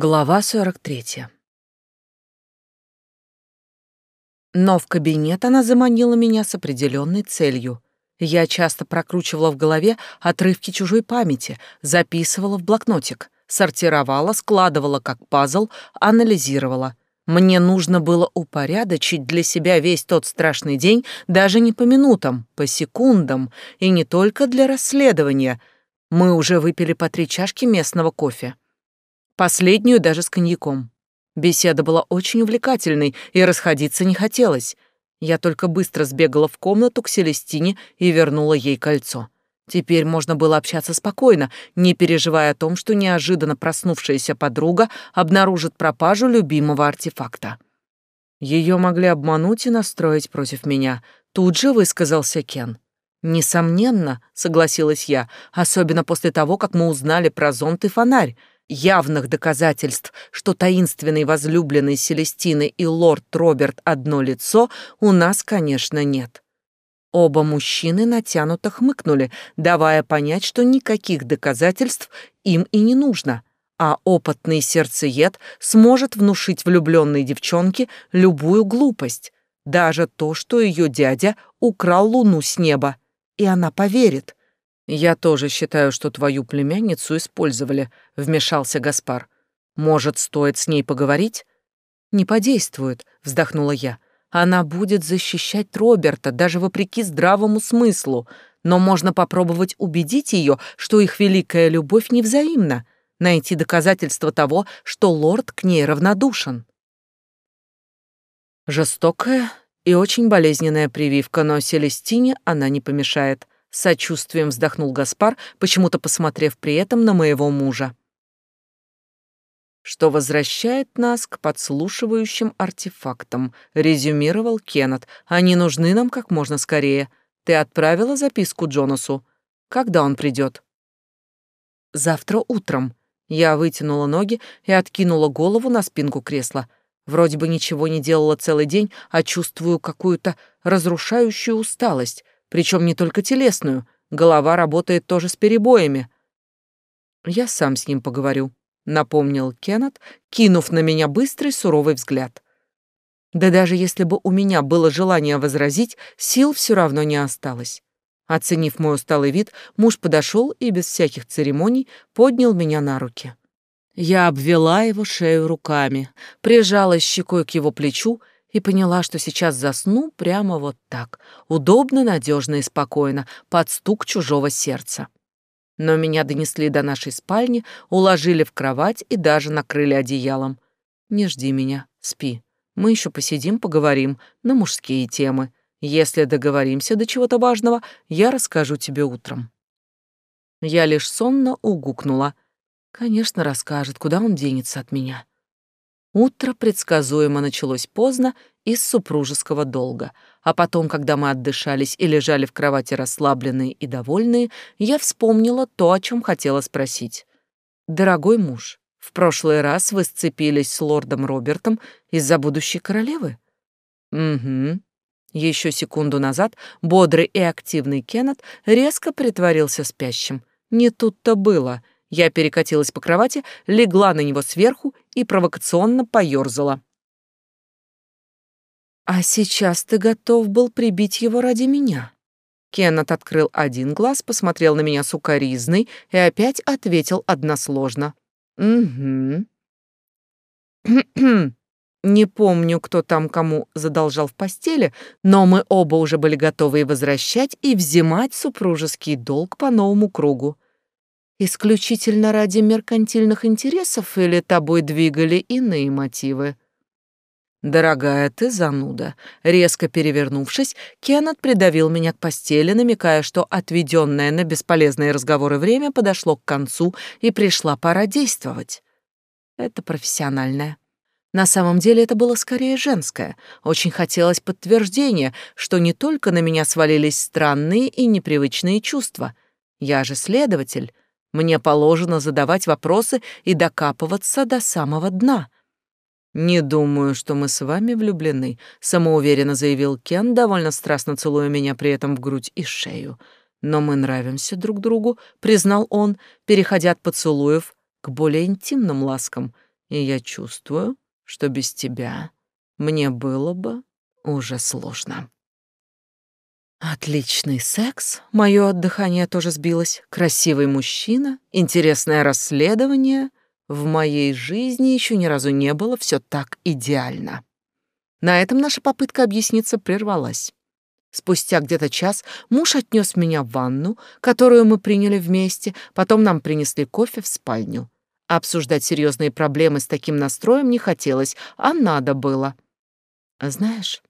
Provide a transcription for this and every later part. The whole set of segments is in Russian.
Глава 43. Но в кабинет она заманила меня с определенной целью. Я часто прокручивала в голове отрывки чужой памяти, записывала в блокнотик, сортировала, складывала как пазл, анализировала. Мне нужно было упорядочить для себя весь тот страшный день даже не по минутам, по секундам, и не только для расследования. Мы уже выпили по три чашки местного кофе. Последнюю даже с коньяком. Беседа была очень увлекательной, и расходиться не хотелось. Я только быстро сбегала в комнату к Селестине и вернула ей кольцо. Теперь можно было общаться спокойно, не переживая о том, что неожиданно проснувшаяся подруга обнаружит пропажу любимого артефакта. Ее могли обмануть и настроить против меня. Тут же высказался Кен. «Несомненно», — согласилась я, особенно после того, как мы узнали про зонт и фонарь. Явных доказательств, что таинственный возлюбленный Селестины и лорд Роберт одно лицо, у нас, конечно, нет. Оба мужчины натянуто хмыкнули, давая понять, что никаких доказательств им и не нужно, а опытный сердцеед сможет внушить влюбленной девчонке любую глупость, даже то, что ее дядя украл луну с неба, и она поверит. «Я тоже считаю, что твою племянницу использовали», — вмешался Гаспар. «Может, стоит с ней поговорить?» «Не подействует», — вздохнула я. «Она будет защищать Роберта, даже вопреки здравому смыслу, но можно попробовать убедить ее, что их великая любовь невзаимна, найти доказательства того, что лорд к ней равнодушен». Жестокая и очень болезненная прививка, но Селестине она не помешает — сочувствием вздохнул Гаспар, почему-то посмотрев при этом на моего мужа. Что возвращает нас к подслушивающим артефактам, резюмировал Кеннет. Они нужны нам как можно скорее. Ты отправила записку Джонасу. Когда он придет? Завтра утром. Я вытянула ноги и откинула голову на спинку кресла. Вроде бы ничего не делала целый день, а чувствую какую-то разрушающую усталость — причем не только телесную, голова работает тоже с перебоями. Я сам с ним поговорю, напомнил Кеннет, кинув на меня быстрый суровый взгляд. Да даже если бы у меня было желание возразить, сил все равно не осталось. Оценив мой усталый вид, муж подошел и без всяких церемоний поднял меня на руки. Я обвела его шею руками, прижалась щекой к его плечу и поняла, что сейчас засну прямо вот так, удобно, надежно и спокойно, под стук чужого сердца. Но меня донесли до нашей спальни, уложили в кровать и даже накрыли одеялом. «Не жди меня, спи. Мы еще посидим, поговорим на мужские темы. Если договоримся до чего-то важного, я расскажу тебе утром». Я лишь сонно угукнула. Конечно, расскажет, куда он денется от меня. Утро предсказуемо началось поздно из супружеского долга, а потом, когда мы отдышались и лежали в кровати расслабленные и довольные, я вспомнила то, о чем хотела спросить. «Дорогой муж, в прошлый раз вы сцепились с лордом Робертом из-за будущей королевы?» «Угу». Еще секунду назад бодрый и активный Кеннет резко притворился спящим. Не тут-то было — я перекатилась по кровати, легла на него сверху и провокационно поёрзала. «А сейчас ты готов был прибить его ради меня?» Кеннет открыл один глаз, посмотрел на меня сукоризной и опять ответил односложно. «Угу». Не помню, кто там кому задолжал в постели, но мы оба уже были готовы и возвращать, и взимать супружеский долг по новому кругу. Исключительно ради меркантильных интересов или тобой двигали иные мотивы? «Дорогая ты зануда». Резко перевернувшись, Кеннет придавил меня к постели, намекая, что отведенное на бесполезные разговоры время подошло к концу и пришла пора действовать. Это профессиональное. На самом деле это было скорее женское. Очень хотелось подтверждения, что не только на меня свалились странные и непривычные чувства. Я же следователь, мне положено задавать вопросы и докапываться до самого дна. «Не думаю, что мы с вами влюблены», — самоуверенно заявил Кен, довольно страстно целуя меня при этом в грудь и шею. «Но мы нравимся друг другу», — признал он, переходя от поцелуев к более интимным ласкам. И я чувствую, что без тебя мне было бы уже сложно. Отличный секс, мое дыхание тоже сбилось, красивый мужчина, интересное расследование. В моей жизни еще ни разу не было все так идеально. На этом наша попытка объясниться прервалась. Спустя где-то час муж отнес меня в ванну, которую мы приняли вместе, потом нам принесли кофе в спальню. Обсуждать серьезные проблемы с таким настроем не хотелось, а надо было. Знаешь,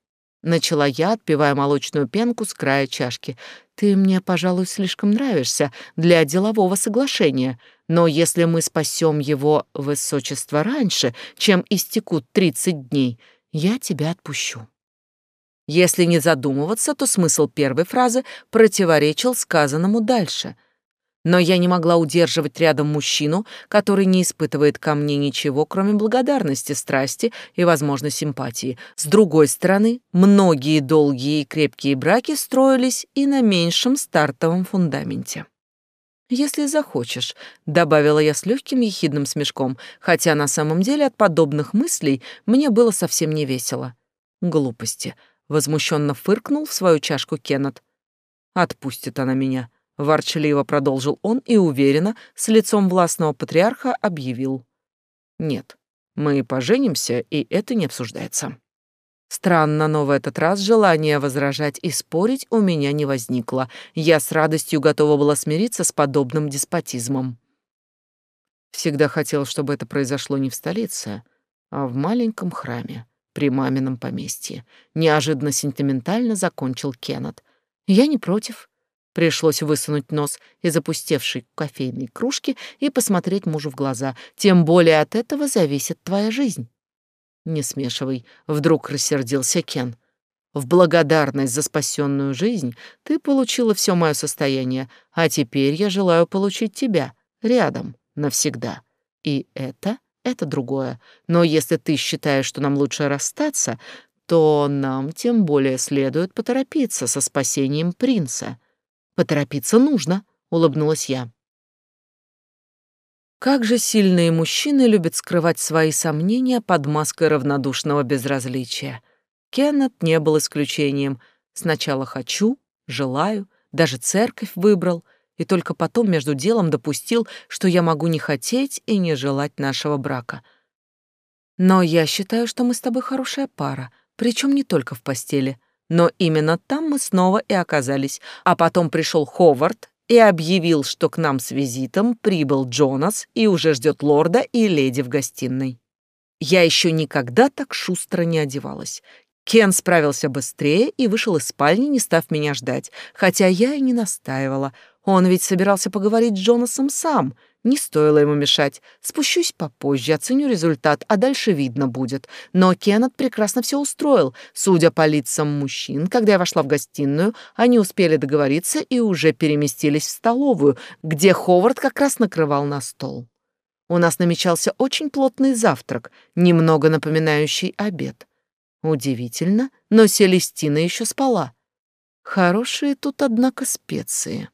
начала я, отпивая молочную пенку с края чашки. Ты мне, пожалуй, слишком нравишься для делового соглашения, но если мы спасем его высочество раньше, чем истекут тридцать дней, я тебя отпущу. Если не задумываться, то смысл первой фразы противоречил сказанному дальше — но я не могла удерживать рядом мужчину, который не испытывает ко мне ничего, кроме благодарности, страсти и, возможно, симпатии. С другой стороны, многие долгие и крепкие браки строились и на меньшем стартовом фундаменте. «Если захочешь», — добавила я с легким ехидным смешком, хотя на самом деле от подобных мыслей мне было совсем не весело. «Глупости», — возмущенно фыркнул в свою чашку Кеннет. «Отпустит она меня», ворчливо продолжил он и уверенно, с лицом властного патриарха, объявил. «Нет, мы поженимся, и это не обсуждается». Странно, но в этот раз желания возражать и спорить у меня не возникло. Я с радостью готова была смириться с подобным деспотизмом. Всегда хотел, чтобы это произошло не в столице, а в маленьком храме при мамином поместье. Неожиданно сентиментально закончил Кеннет. Я не против. Пришлось высунуть нос из опустевшей кофейной кружки и посмотреть мужу в глаза. Тем более от этого зависит твоя жизнь. Не смешивай, вдруг рассердился Кен. В благодарность за спасенную жизнь ты получила все мое состояние, а теперь я желаю получить тебя рядом навсегда. И это, это другое. Но если ты считаешь, что нам лучше расстаться, то нам тем более следует поторопиться со спасением принца. Поторопиться нужно, улыбнулась я. Как же сильные мужчины любят скрывать свои сомнения под маской равнодушного безразличия. Кеннет не был исключением. Сначала хочу, желаю, даже церковь выбрал, и только потом между делом допустил, что я могу не хотеть и не желать нашего брака. Но я считаю, что мы с тобой хорошая пара, причем не только в постели. Но именно там мы снова и оказались. А потом пришел Ховард и объявил, что к нам с визитом прибыл Джонас и уже ждет лорда и леди в гостиной. Я еще никогда так шустро не одевалась. Кен справился быстрее и вышел из спальни, не став меня ждать, хотя я и не настаивала. Он ведь собирался поговорить с Джонасом сам — не стоило ему мешать. Спущусь попозже, оценю результат, а дальше видно будет. Но Кеннет прекрасно все устроил. Судя по лицам мужчин, когда я вошла в гостиную, они успели договориться и уже переместились в столовую, где Ховард как раз накрывал на стол. У нас намечался очень плотный завтрак, немного напоминающий обед. Удивительно, но Селестина еще спала. Хорошие тут, однако, специи.